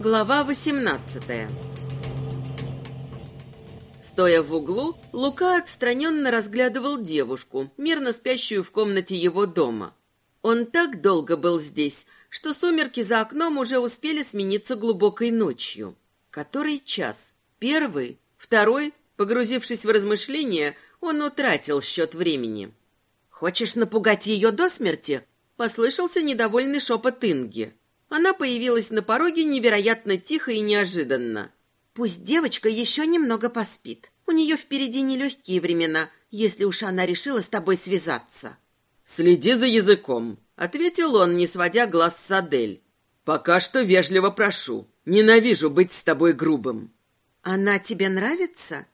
Глава 18 Стоя в углу, Лука отстраненно разглядывал девушку, мирно спящую в комнате его дома. Он так долго был здесь, что сумерки за окном уже успели смениться глубокой ночью. Который час? Первый? Второй? Погрузившись в размышления, он утратил счет времени. «Хочешь напугать ее до смерти?» — послышался недовольный шепот Инги. Она появилась на пороге невероятно тихо и неожиданно. «Пусть девочка еще немного поспит. У нее впереди нелегкие времена, если уж она решила с тобой связаться». «Следи за языком», — ответил он, не сводя глаз с Адель. «Пока что вежливо прошу. Ненавижу быть с тобой грубым». «Она тебе нравится?»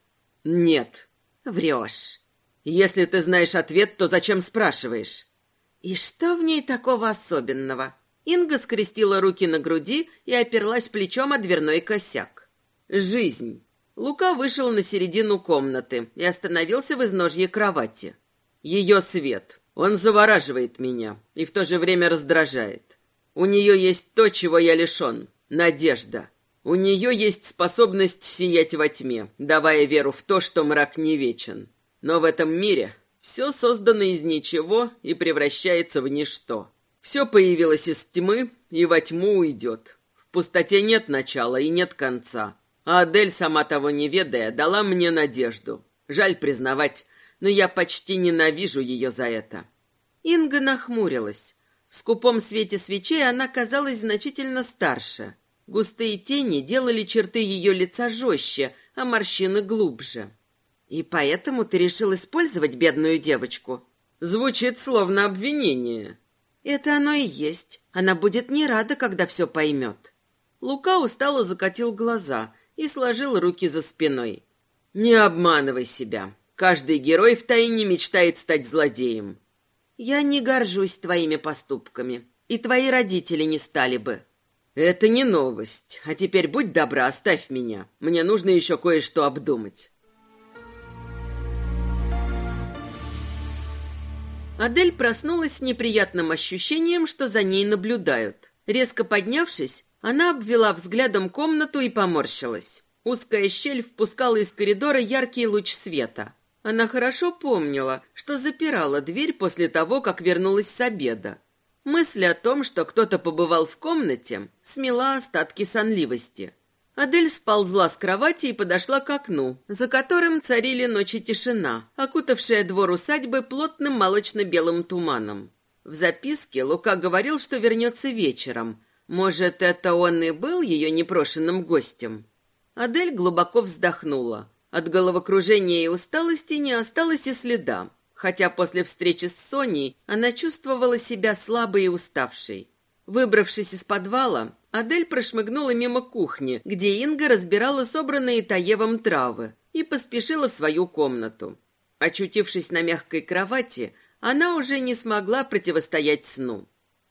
«Нет». «Врешь». «Если ты знаешь ответ, то зачем спрашиваешь?» «И что в ней такого особенного?» Инга скрестила руки на груди и оперлась плечом о дверной косяк. «Жизнь». Лука вышел на середину комнаты и остановился в изножье кровати. «Ее свет. Он завораживает меня и в то же время раздражает. У нее есть то, чего я лишен — надежда. У нее есть способность сиять во тьме, давая веру в то, что мрак не вечен. Но в этом мире все создано из ничего и превращается в ничто. Все появилось из тьмы и во тьму уйдет. В пустоте нет начала и нет конца. А Адель, сама того не ведая, дала мне надежду. Жаль признавать, но я почти ненавижу ее за это. Инга нахмурилась. В скупом свете свечей она казалась значительно старше. Густые тени делали черты ее лица жестче, а морщины глубже. «И поэтому ты решил использовать бедную девочку?» Звучит словно обвинение. Это оно и есть. Она будет не рада, когда все поймет. Лука устало закатил глаза и сложил руки за спиной. Не обманывай себя. Каждый герой втайне мечтает стать злодеем. Я не горжусь твоими поступками, и твои родители не стали бы. Это не новость. А теперь будь добра, оставь меня. Мне нужно еще кое-что обдумать. Адель проснулась с неприятным ощущением, что за ней наблюдают. Резко поднявшись, она обвела взглядом комнату и поморщилась. Узкая щель впускала из коридора яркий луч света. Она хорошо помнила, что запирала дверь после того, как вернулась с обеда. Мысль о том, что кто-то побывал в комнате, смела остатки сонливости. Адель сползла с кровати и подошла к окну, за которым царили ночи тишина, окутавшая двор усадьбы плотным молочно-белым туманом. В записке Лука говорил, что вернется вечером. Может, это он и был ее непрошенным гостем? Адель глубоко вздохнула. От головокружения и усталости не осталось и следа, хотя после встречи с Соней она чувствовала себя слабой и уставшей. Выбравшись из подвала, Адель прошмыгнула мимо кухни, где Инга разбирала собранные Таевом травы, и поспешила в свою комнату. Очутившись на мягкой кровати, она уже не смогла противостоять сну.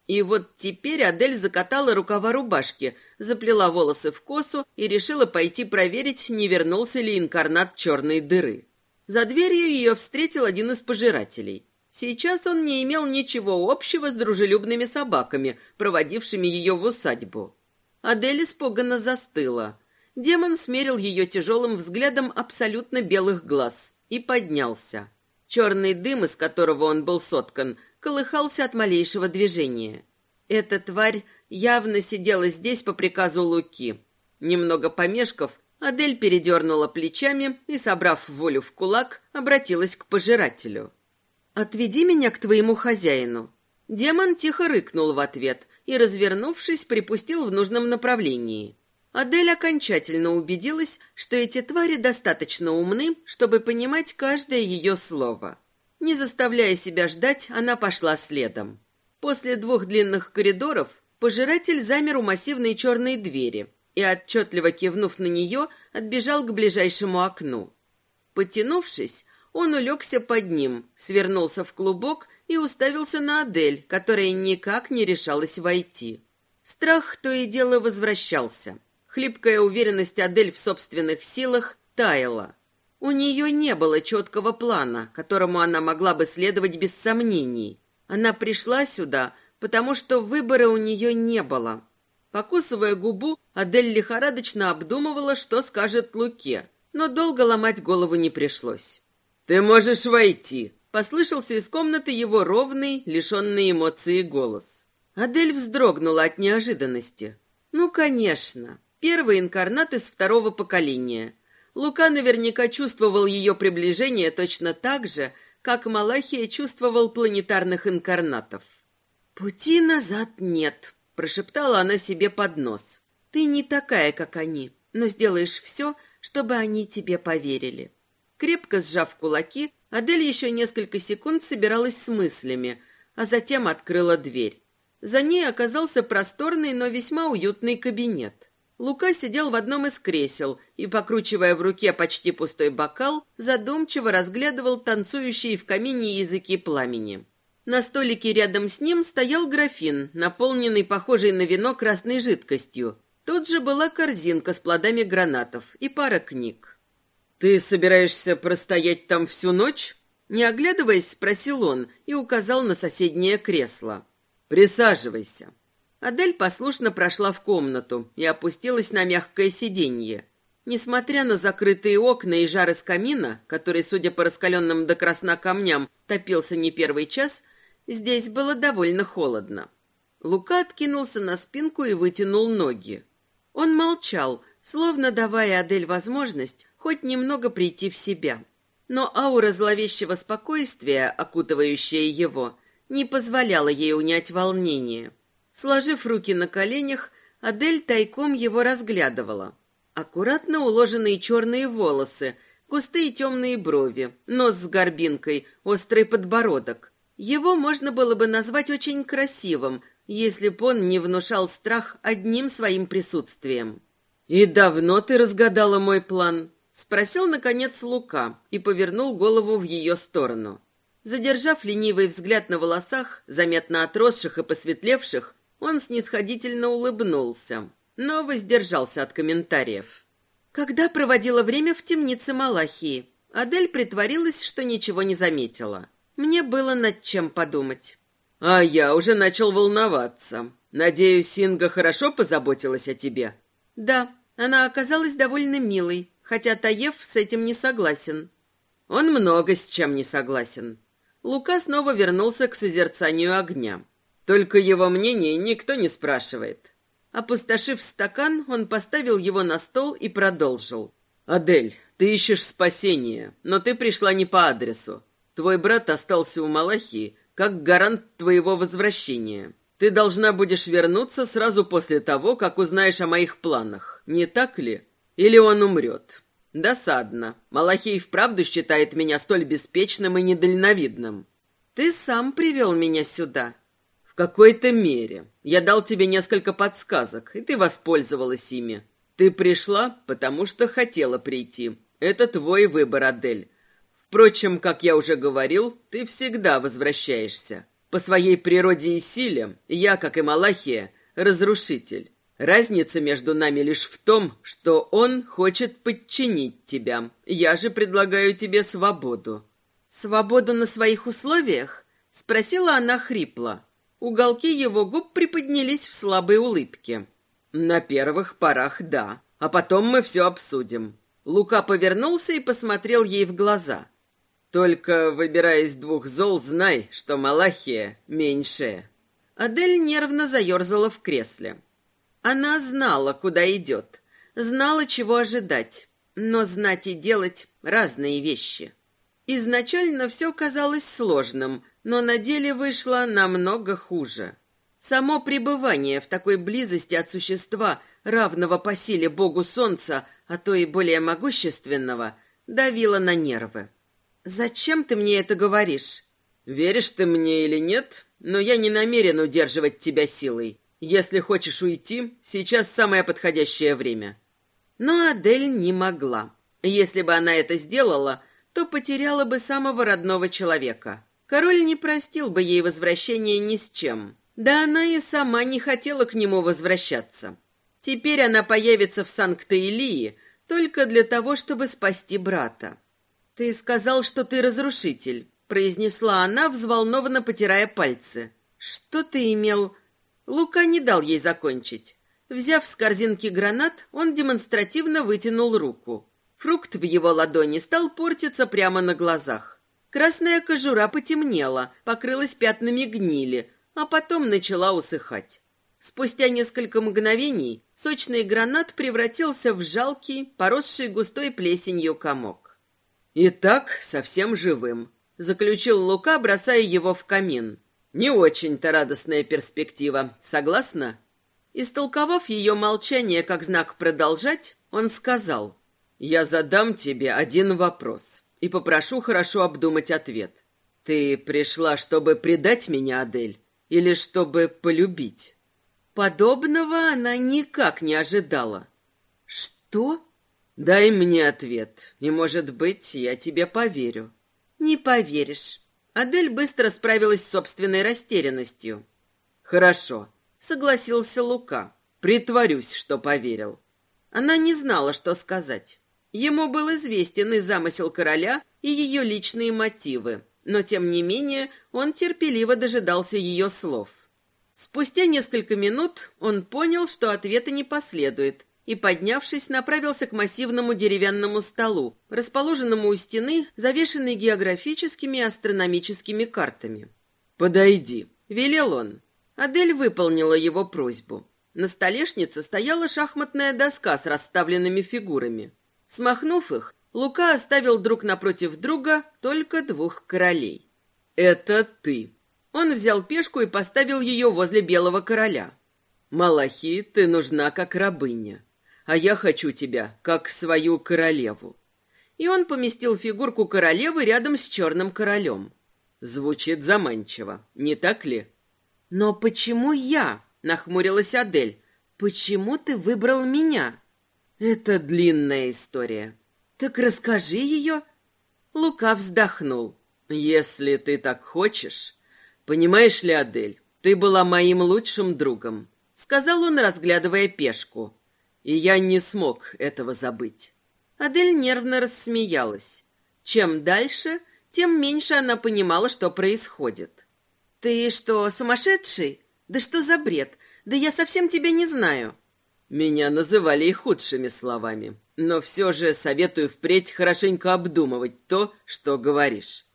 И вот теперь Адель закатала рукава рубашки, заплела волосы в косу и решила пойти проверить, не вернулся ли инкарнат черной дыры. За дверью ее встретил один из пожирателей. Сейчас он не имел ничего общего с дружелюбными собаками, проводившими ее в усадьбу. Адель испуганно застыла. Демон смерил ее тяжелым взглядом абсолютно белых глаз и поднялся. Черный дым, из которого он был соткан, колыхался от малейшего движения. Эта тварь явно сидела здесь по приказу Луки. Немного помешков, Адель передернула плечами и, собрав волю в кулак, обратилась к пожирателю. «Отведи меня к твоему хозяину». Демон тихо рыкнул в ответ и, развернувшись, припустил в нужном направлении. Адель окончательно убедилась, что эти твари достаточно умны, чтобы понимать каждое ее слово. Не заставляя себя ждать, она пошла следом. После двух длинных коридоров пожиратель замер у массивной черной двери и, отчетливо кивнув на нее, отбежал к ближайшему окну. Потянувшись, он улегся под ним, свернулся в клубок и уставился на Адель, которая никак не решалась войти. Страх то и дело возвращался. Хлипкая уверенность Адель в собственных силах таяла. У нее не было четкого плана, которому она могла бы следовать без сомнений. Она пришла сюда, потому что выбора у нее не было. Покусывая губу, Адель лихорадочно обдумывала, что скажет Луке, но долго ломать голову не пришлось. «Ты можешь войти», — послышался из комнаты его ровный, лишенный эмоций голос. Адель вздрогнула от неожиданности. «Ну, конечно, первый инкарнат из второго поколения. Лука наверняка чувствовал ее приближение точно так же, как Малахия чувствовал планетарных инкарнатов. «Пути назад нет», Прошептала она себе под нос. «Ты не такая, как они, но сделаешь все, чтобы они тебе поверили». Крепко сжав кулаки, Адель еще несколько секунд собиралась с мыслями, а затем открыла дверь. За ней оказался просторный, но весьма уютный кабинет. Лука сидел в одном из кресел и, покручивая в руке почти пустой бокал, задумчиво разглядывал танцующие в камине языки пламени. На столике рядом с ним стоял графин, наполненный похожей на вино красной жидкостью. Тут же была корзинка с плодами гранатов и пара книг. «Ты собираешься простоять там всю ночь?» Не оглядываясь, спросил он и указал на соседнее кресло. «Присаживайся». Адель послушно прошла в комнату и опустилась на мягкое сиденье. Несмотря на закрытые окна и жар из камина, который, судя по раскаленным до красна камням, топился не первый час, Здесь было довольно холодно. Лука откинулся на спинку и вытянул ноги. Он молчал, словно давая Адель возможность хоть немного прийти в себя. Но аура зловещего спокойствия, окутывающая его, не позволяла ей унять волнение. Сложив руки на коленях, Адель тайком его разглядывала. Аккуратно уложенные черные волосы, густые темные брови, нос с горбинкой, острый подбородок. Его можно было бы назвать очень красивым, если б он не внушал страх одним своим присутствием. «И давно ты разгадала мой план?» — спросил, наконец, Лука и повернул голову в ее сторону. Задержав ленивый взгляд на волосах, заметно отросших и посветлевших, он снисходительно улыбнулся, но воздержался от комментариев. Когда проводила время в темнице Малахии, Адель притворилась, что ничего не заметила. Мне было над чем подумать. А я уже начал волноваться. Надеюсь, Инга хорошо позаботилась о тебе. Да, она оказалась довольно милой, хотя Таев с этим не согласен. Он много с чем не согласен. Лука снова вернулся к созерцанию огня. Только его мнение никто не спрашивает. Опустошив стакан, он поставил его на стол и продолжил. «Адель, ты ищешь спасения, но ты пришла не по адресу. Твой брат остался у Малахии как гарант твоего возвращения. Ты должна будешь вернуться сразу после того, как узнаешь о моих планах. Не так ли? Или он умрет? Досадно. Малахий вправду считает меня столь беспечным и недальновидным. Ты сам привел меня сюда. В какой-то мере. Я дал тебе несколько подсказок, и ты воспользовалась ими. Ты пришла, потому что хотела прийти. Это твой выбор, Адель. Впрочем, как я уже говорил, ты всегда возвращаешься. По своей природе и силе я, как и Малахия, разрушитель. Разница между нами лишь в том, что он хочет подчинить тебя. Я же предлагаю тебе свободу. Свободу на своих условиях? спросила она хрипло. Уголки его губ приподнялись в слабой улыбке. На первых порах да, а потом мы все обсудим. Лука повернулся и посмотрел ей в глаза. Только, выбирая из двух зол, знай, что Малахия меньшая. Адель нервно заерзала в кресле. Она знала, куда идет, знала, чего ожидать, но знать и делать — разные вещи. Изначально все казалось сложным, но на деле вышло намного хуже. Само пребывание в такой близости от существа, равного по силе богу солнца, а то и более могущественного, давило на нервы. «Зачем ты мне это говоришь?» «Веришь ты мне или нет, но я не намерен удерживать тебя силой. Если хочешь уйти, сейчас самое подходящее время». Но Адель не могла. Если бы она это сделала, то потеряла бы самого родного человека. Король не простил бы ей возвращения ни с чем. Да она и сама не хотела к нему возвращаться. Теперь она появится в Санкт-Илии только для того, чтобы спасти брата. «Ты сказал, что ты разрушитель», — произнесла она, взволнованно потирая пальцы. «Что ты имел...» Лука не дал ей закончить. Взяв с корзинки гранат, он демонстративно вытянул руку. Фрукт в его ладони стал портиться прямо на глазах. Красная кожура потемнела, покрылась пятнами гнили, а потом начала усыхать. Спустя несколько мгновений сочный гранат превратился в жалкий, поросший густой плесенью комок. «Итак, совсем живым», — заключил Лука, бросая его в камин. «Не очень-то радостная перспектива, согласна?» Истолковав ее молчание как знак «продолжать», он сказал, «Я задам тебе один вопрос и попрошу хорошо обдумать ответ. Ты пришла, чтобы предать меня, Адель, или чтобы полюбить?» Подобного она никак не ожидала. «Что?» «Дай мне ответ, и, может быть, я тебе поверю». «Не поверишь». Адель быстро справилась с собственной растерянностью. «Хорошо», — согласился Лука. «Притворюсь, что поверил». Она не знала, что сказать. Ему был известен и замысел короля, и ее личные мотивы, но, тем не менее, он терпеливо дожидался ее слов. Спустя несколько минут он понял, что ответа не последует, и, поднявшись, направился к массивному деревянному столу, расположенному у стены, завешенной географическими и астрономическими картами. «Подойди», — велел он. Адель выполнила его просьбу. На столешнице стояла шахматная доска с расставленными фигурами. Смахнув их, Лука оставил друг напротив друга только двух королей. «Это ты». Он взял пешку и поставил ее возле белого короля. «Малахи, ты нужна как рабыня, а я хочу тебя как свою королеву». И он поместил фигурку королевы рядом с черным королем. Звучит заманчиво, не так ли? «Но почему я?» — нахмурилась Адель. «Почему ты выбрал меня?» «Это длинная история». «Так расскажи ее». Лука вздохнул. «Если ты так хочешь. Понимаешь ли, Адель, ты была моим лучшим другом», — сказал он, разглядывая пешку. «И я не смог этого забыть». Адель нервно рассмеялась. Чем дальше, тем меньше она понимала, что происходит. «Ты что, сумасшедший? Да что за бред? Да я совсем тебя не знаю». Меня называли и худшими словами, но все же советую впредь хорошенько обдумывать то, что говоришь.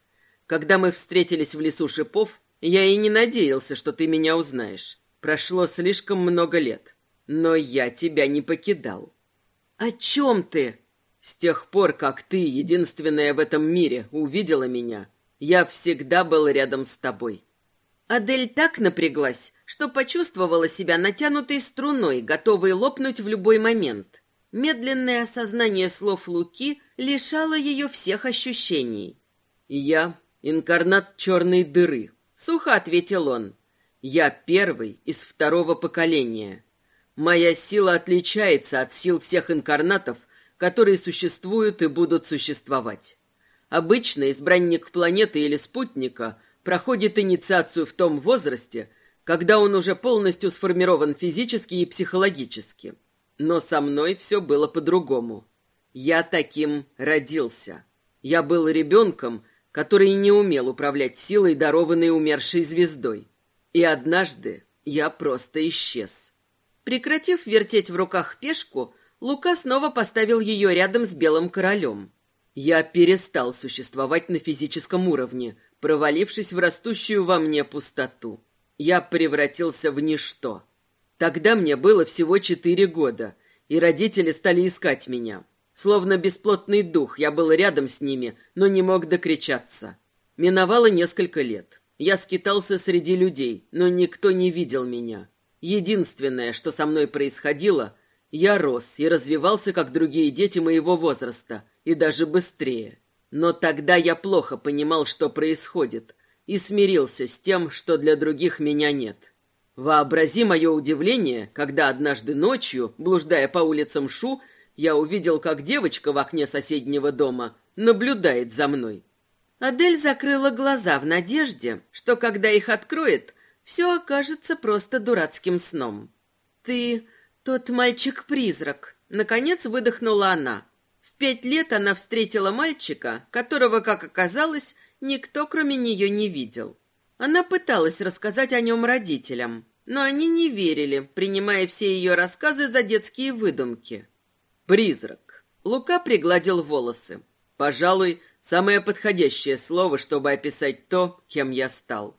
Когда мы встретились в лесу шипов, я и не надеялся, что ты меня узнаешь. Прошло слишком много лет, но я тебя не покидал. О чем ты? С тех пор, как ты, единственная в этом мире, увидела меня, я всегда был рядом с тобой. Адель так напряглась, что почувствовала себя натянутой струной, готовой лопнуть в любой момент. Медленное осознание слов Луки лишало ее всех ощущений. «Я — инкарнат черной дыры», — сухо ответил он. «Я первый из второго поколения. Моя сила отличается от сил всех инкарнатов, которые существуют и будут существовать. Обычно избранник планеты или спутника — проходит инициацию в том возрасте, когда он уже полностью сформирован физически и психологически. Но со мной все было по-другому. Я таким родился. Я был ребенком, который не умел управлять силой, дарованной умершей звездой. И однажды я просто исчез. Прекратив вертеть в руках пешку, Лука снова поставил ее рядом с белым королем. Я перестал существовать на физическом уровне, провалившись в растущую во мне пустоту. Я превратился в ничто. Тогда мне было всего четыре года, и родители стали искать меня. Словно бесплотный дух, я был рядом с ними, но не мог докричаться. Миновало несколько лет. Я скитался среди людей, но никто не видел меня. Единственное, что со мной происходило, я рос и развивался, как другие дети моего возраста, и даже быстрее. Но тогда я плохо понимал, что происходит, и смирился с тем, что для других меня нет. Вообрази мое удивление, когда однажды ночью, блуждая по улицам Шу, я увидел, как девочка в окне соседнего дома наблюдает за мной. Адель закрыла глаза в надежде, что когда их откроет, все окажется просто дурацким сном. «Ты тот мальчик-призрак», — наконец выдохнула она пять лет она встретила мальчика, которого, как оказалось, никто, кроме нее, не видел. Она пыталась рассказать о нем родителям, но они не верили, принимая все ее рассказы за детские выдумки. «Призрак». Лука пригладил волосы. «Пожалуй, самое подходящее слово, чтобы описать то, кем я стал.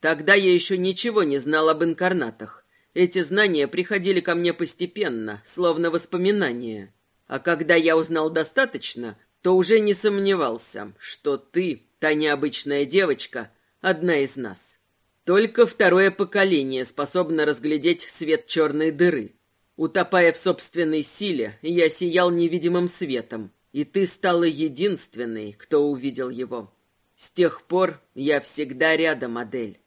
Тогда я еще ничего не знал об инкарнатах. Эти знания приходили ко мне постепенно, словно воспоминания. А когда я узнал достаточно, то уже не сомневался, что ты, та необычная девочка, одна из нас. Только второе поколение способно разглядеть свет черной дыры. Утопая в собственной силе, я сиял невидимым светом, и ты стала единственной, кто увидел его. С тех пор я всегда рядом, Адель.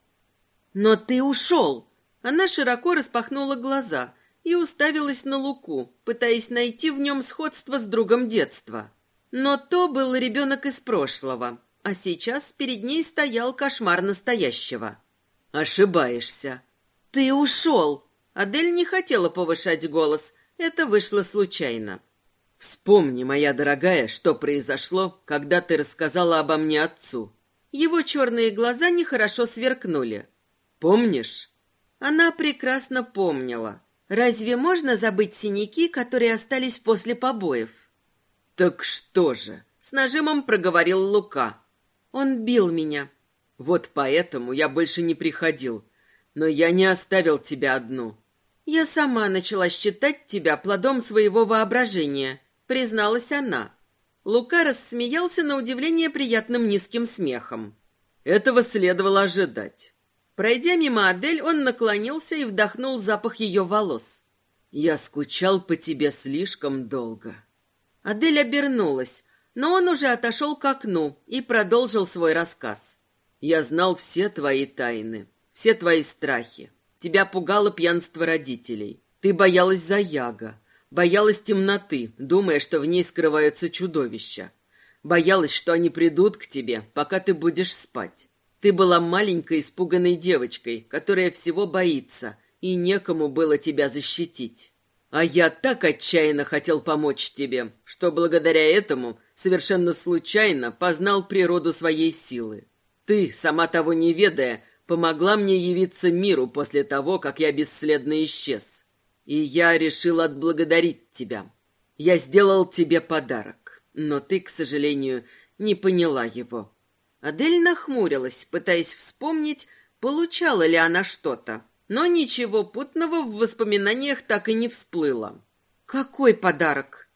Но ты ушел. Она широко распахнула глаза и уставилась на Луку, пытаясь найти в нем сходство с другом детства. Но то был ребенок из прошлого, а сейчас перед ней стоял кошмар настоящего. Ошибаешься. Ты ушел. Адель не хотела повышать голос. Это вышло случайно. Вспомни, моя дорогая, что произошло, когда ты рассказала обо мне отцу. Его черные глаза нехорошо сверкнули. Помнишь? Она прекрасно помнила. Разве можно забыть синяки, которые остались после побоев? Так что же? С нажимом проговорил Лука. Он бил меня. Вот поэтому я больше не приходил. Но я не оставил тебя одну. Я сама начала считать тебя плодом своего воображения, призналась она. Лука рассмеялся на удивление приятным низким смехом. Этого следовало ожидать. Пройдя мимо Адель, он наклонился и вдохнул запах ее волос. «Я скучал по тебе слишком долго». Адель обернулась, но он уже отошел к окну и продолжил свой рассказ. Я знал все твои тайны, все твои страхи. Тебя пугало пьянство родителей. Ты боялась за Яга, боялась темноты, думая, что в ней скрываются чудовища. Боялась, что они придут к тебе, пока ты будешь спать. Ты была маленькой испуганной девочкой, которая всего боится, и некому было тебя защитить. А я так отчаянно хотел помочь тебе, что благодаря этому совершенно случайно познал природу своей силы. Ты, сама того не ведая, помогла мне явиться миру после того, как я бесследно исчез. И я решил отблагодарить тебя. Я сделал тебе подарок, но ты, к сожалению, не поняла его. Адель нахмурилась, пытаясь вспомнить, получала ли она что-то, но ничего путного в воспоминаниях так и не всплыло. «Какой подарок?»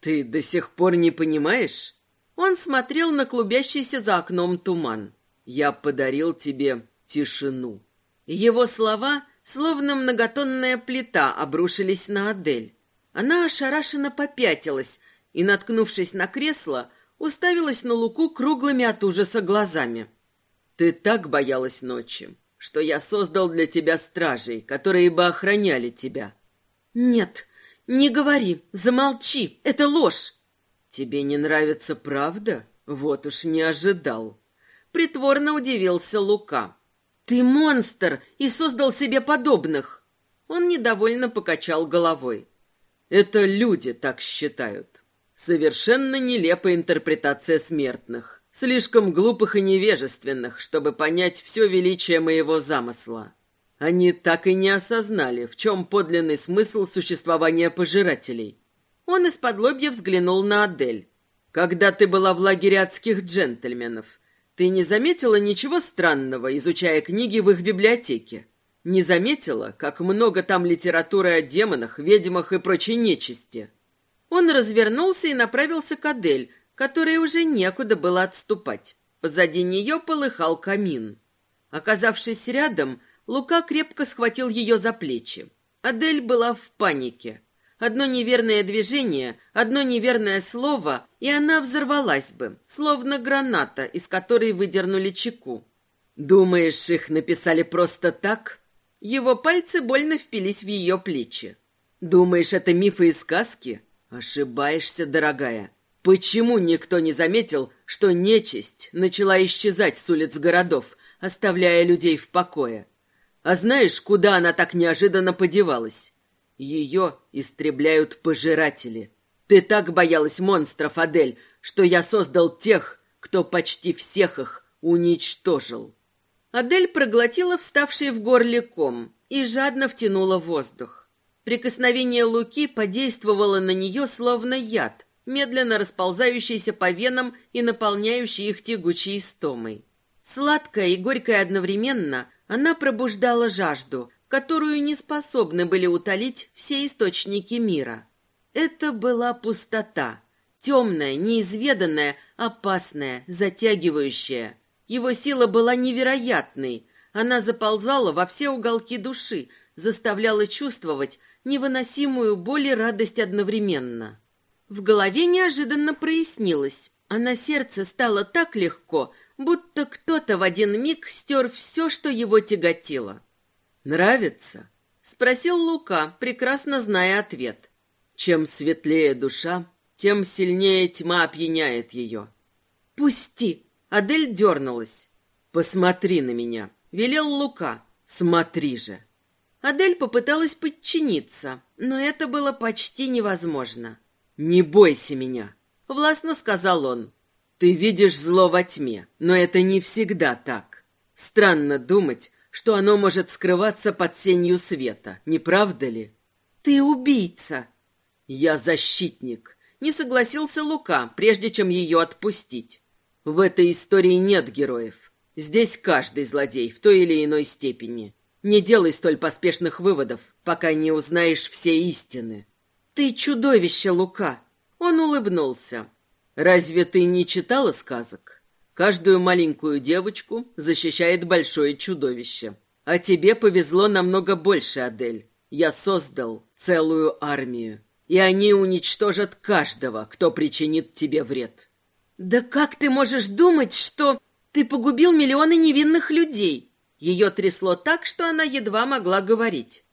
«Ты до сих пор не понимаешь?» Он смотрел на клубящийся за окном туман. Я подарил тебе тишину. Его слова, словно многотонная плита, обрушились на Адель. Она ошарашенно попятилась и, наткнувшись на кресло, уставилась на Луку круглыми от ужаса глазами. Ты так боялась ночи, что я создал для тебя стражей, которые бы охраняли тебя. Нет, не говори, замолчи, это ложь. Тебе не нравится правда? Вот уж не ожидал. Притворно удивился Лука. «Ты монстр и создал себе подобных!» Он недовольно покачал головой. «Это люди так считают. Совершенно нелепая интерпретация смертных, слишком глупых и невежественных, чтобы понять все величие моего замысла. Они так и не осознали, в чем подлинный смысл существования пожирателей». Он из-под лобья взглянул на Адель. «Когда ты была в лагере адских джентльменов, ты не заметила ничего странного, изучая книги в их библиотеке? Не заметила, как много там литературы о демонах, ведьмах и прочей нечисти? Он развернулся и направился к Адель, которой уже некуда было отступать. Позади нее полыхал камин. Оказавшись рядом, Лука крепко схватил ее за плечи. Адель была в панике. Одно неверное движение, одно неверное слово, и она взорвалась бы, словно граната, из которой выдернули чеку. «Думаешь, их написали просто так?» Его пальцы больно впились в ее плечи. «Думаешь, это мифы и сказки?» «Ошибаешься, дорогая. Почему никто не заметил, что нечисть начала исчезать с улиц городов, оставляя людей в покое? А знаешь, куда она так неожиданно подевалась? Ее истребляют пожиратели. Ты так боялась монстров, Адель, что я создал тех, кто почти всех их уничтожил. Адель проглотила вставший в горле ком и жадно втянула воздух. Прикосновение Луки подействовало на нее словно яд, медленно расползающийся по венам и наполняющий их тягучей истомой. Сладкая и горькая одновременно, она пробуждала жажду, которую не способны были утолить все источники мира. Это была пустота, темная, неизведанная, опасная, затягивающая. Его сила была невероятной. Она заползала во все уголки души, заставляла чувствовать невыносимую боль и радость одновременно. В голове неожиданно прояснилось, а на сердце стало так легко, будто кто-то в один миг стер все, что его тяготило. «Нравится?» — спросил Лука, прекрасно зная ответ. «Чем светлее душа, тем сильнее тьма опьяняет ее». «Пусти!» — Адель дернулась. «Посмотри на меня!» — велел Лука. «Смотри же!» Адель попыталась подчиниться, но это было почти невозможно. «Не бойся меня!» — властно сказал он. Ты видишь зло во тьме, но это не всегда так. Странно думать, что оно может скрываться под сенью света, не правда ли? Ты убийца. Я защитник. Не согласился Лука, прежде чем ее отпустить. В этой истории нет героев. Здесь каждый злодей в той или иной степени. Не делай столь поспешных выводов, пока не узнаешь все истины. Ты чудовище, Лука. Он улыбнулся. Разве ты не читала сказок? Каждую маленькую девочку защищает большое чудовище. А тебе повезло намного больше, Адель. Я создал целую армию, и они уничтожат каждого, кто причинит тебе вред. Да как ты можешь думать, что ты погубил миллионы невинных людей? Ее трясло так, что она едва могла говорить.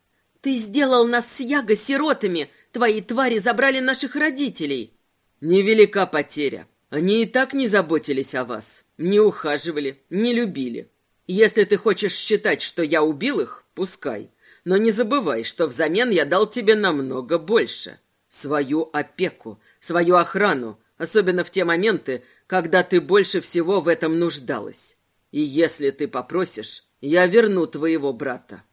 Ты сделал нас с Яго сиротами. Твои твари забрали наших родителей. Невелика потеря. Они и так не заботились о вас, не ухаживали, не любили. Если ты хочешь считать, что я убил их, пускай. Но не забывай, что взамен я дал тебе намного больше. Свою опеку, свою охрану, особенно в те моменты, когда ты больше всего в этом нуждалась. И если ты попросишь, я верну твоего брата.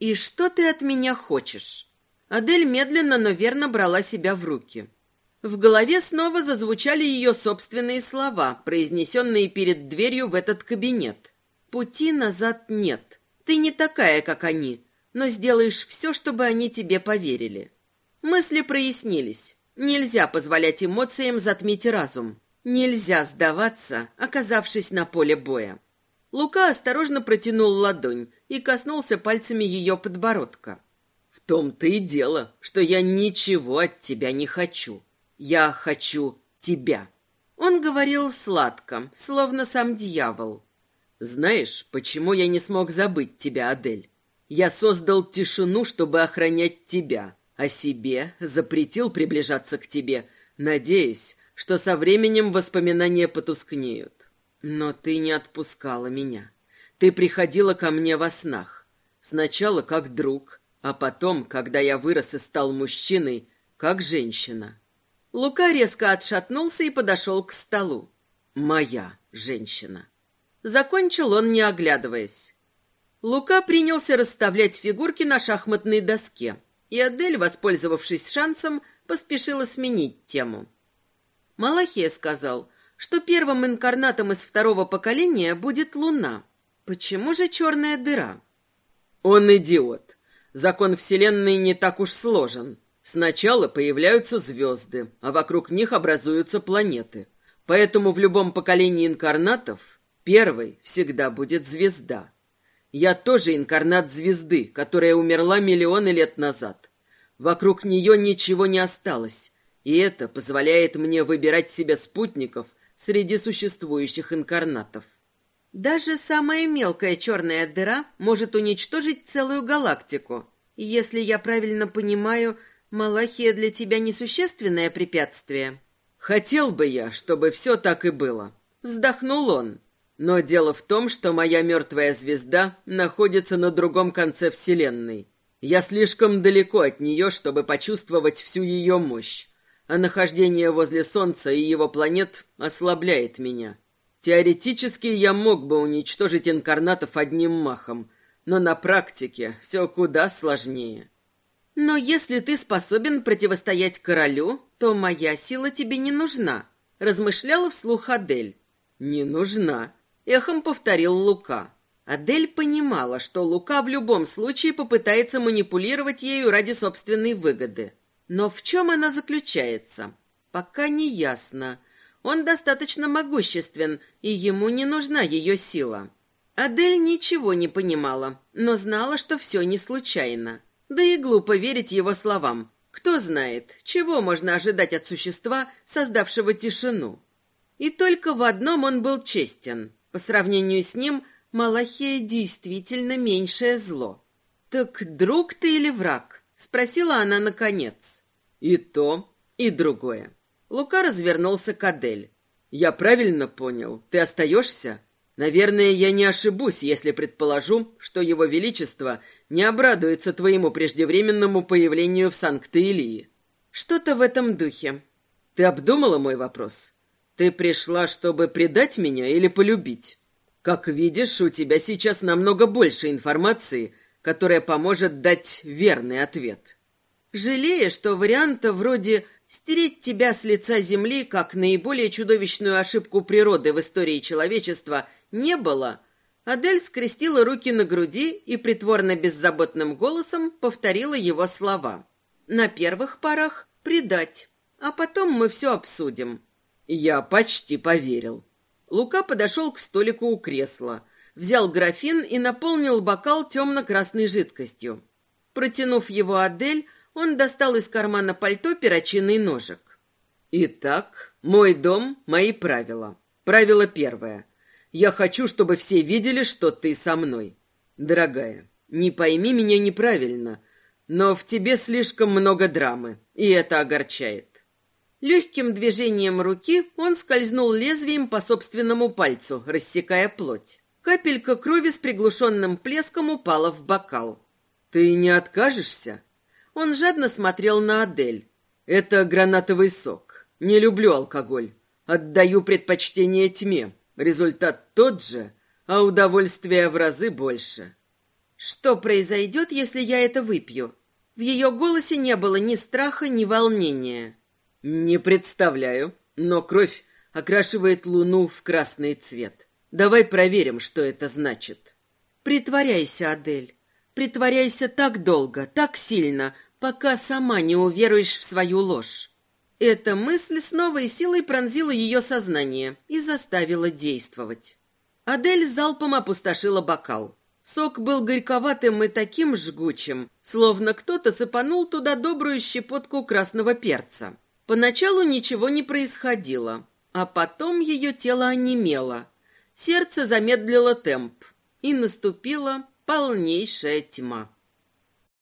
И что ты от меня хочешь? Адель медленно, но верно брала себя в руки. В голове снова зазвучали ее собственные слова, произнесенные перед дверью в этот кабинет. «Пути назад нет. Ты не такая, как они, но сделаешь все, чтобы они тебе поверили». Мысли прояснились. Нельзя позволять эмоциям затмить разум. Нельзя сдаваться, оказавшись на поле боя. Лука осторожно протянул ладонь и коснулся пальцами ее подбородка. «В том-то и дело, что я ничего от тебя не хочу», я хочу тебя. Он говорил сладко, словно сам дьявол. Знаешь, почему я не смог забыть тебя, Адель? Я создал тишину, чтобы охранять тебя, а себе запретил приближаться к тебе, надеясь, что со временем воспоминания потускнеют. Но ты не отпускала меня. Ты приходила ко мне во снах. Сначала как друг, а потом, когда я вырос и стал мужчиной, как женщина. Лука резко отшатнулся и подошел к столу. «Моя женщина». Закончил он, не оглядываясь. Лука принялся расставлять фигурки на шахматной доске, и Адель, воспользовавшись шансом, поспешила сменить тему. Малахия сказал, что первым инкарнатом из второго поколения будет Луна. Почему же черная дыра? Он идиот. Закон Вселенной не так уж сложен. Сначала появляются звезды, а вокруг них образуются планеты. Поэтому в любом поколении инкарнатов первой всегда будет звезда. Я тоже инкарнат звезды, которая умерла миллионы лет назад. Вокруг нее ничего не осталось, и это позволяет мне выбирать себе спутников среди существующих инкарнатов. Даже самая мелкая черная дыра может уничтожить целую галактику. Если я правильно понимаю, Малахия для тебя несущественное препятствие. Хотел бы я, чтобы все так и было. Вздохнул он. Но дело в том, что моя мертвая звезда находится на другом конце Вселенной. Я слишком далеко от нее, чтобы почувствовать всю ее мощь. А нахождение возле Солнца и его планет ослабляет меня. Теоретически я мог бы уничтожить инкарнатов одним махом, но на практике все куда сложнее. Но если ты способен противостоять королю, то моя сила тебе не нужна, размышляла вслух Адель. Не нужна, эхом повторил Лука. Адель понимала, что Лука в любом случае попытается манипулировать ею ради собственной выгоды. Но в чем она заключается? Пока не ясно. Он достаточно могуществен, и ему не нужна ее сила. Адель ничего не понимала, но знала, что все не случайно. Да и глупо верить его словам. Кто знает, чего можно ожидать от существа, создавшего тишину. И только в одном он был честен. По сравнению с ним, Малахия действительно меньшее зло. «Так друг ты или враг?» — спросила она наконец. «И то, и другое». Лука развернулся к Адель. «Я правильно понял? Ты остаешься?» Наверное, я не ошибусь, если предположу, что его величество не обрадуется твоему преждевременному появлению в Санкт-Илии. Что-то в этом духе. Ты обдумала мой вопрос? Ты пришла, чтобы предать меня или полюбить? Как видишь, у тебя сейчас намного больше информации, которая поможет дать верный ответ. Жалея, что варианта вроде стереть тебя с лица земли как наиболее чудовищную ошибку природы в истории человечества – не было. Адель скрестила руки на груди и притворно беззаботным голосом повторила его слова. На первых порах предать, а потом мы все обсудим. Я почти поверил. Лука подошел к столику у кресла, взял графин и наполнил бокал темно-красной жидкостью. Протянув его Адель, он достал из кармана пальто перочинный ножик. «Итак, мой дом, мои правила. Правило первое. Я хочу, чтобы все видели, что ты со мной. Дорогая, не пойми меня неправильно, но в тебе слишком много драмы, и это огорчает. Легким движением руки он скользнул лезвием по собственному пальцу, рассекая плоть. Капелька крови с приглушенным плеском упала в бокал. «Ты не откажешься?» Он жадно смотрел на Адель. «Это гранатовый сок. Не люблю алкоголь. Отдаю предпочтение тьме. Результат тот же, а удовольствия в разы больше. Что произойдет, если я это выпью? В ее голосе не было ни страха, ни волнения. Не представляю, но кровь окрашивает луну в красный цвет. Давай проверим, что это значит. Притворяйся, Адель. Притворяйся так долго, так сильно, пока сама не уверуешь в свою ложь. Эта мысль с новой силой пронзила ее сознание и заставила действовать. Адель залпом опустошила бокал. Сок был горьковатым и таким жгучим, словно кто-то сыпанул туда добрую щепотку красного перца. Поначалу ничего не происходило, а потом ее тело онемело. Сердце замедлило темп, и наступила полнейшая тьма.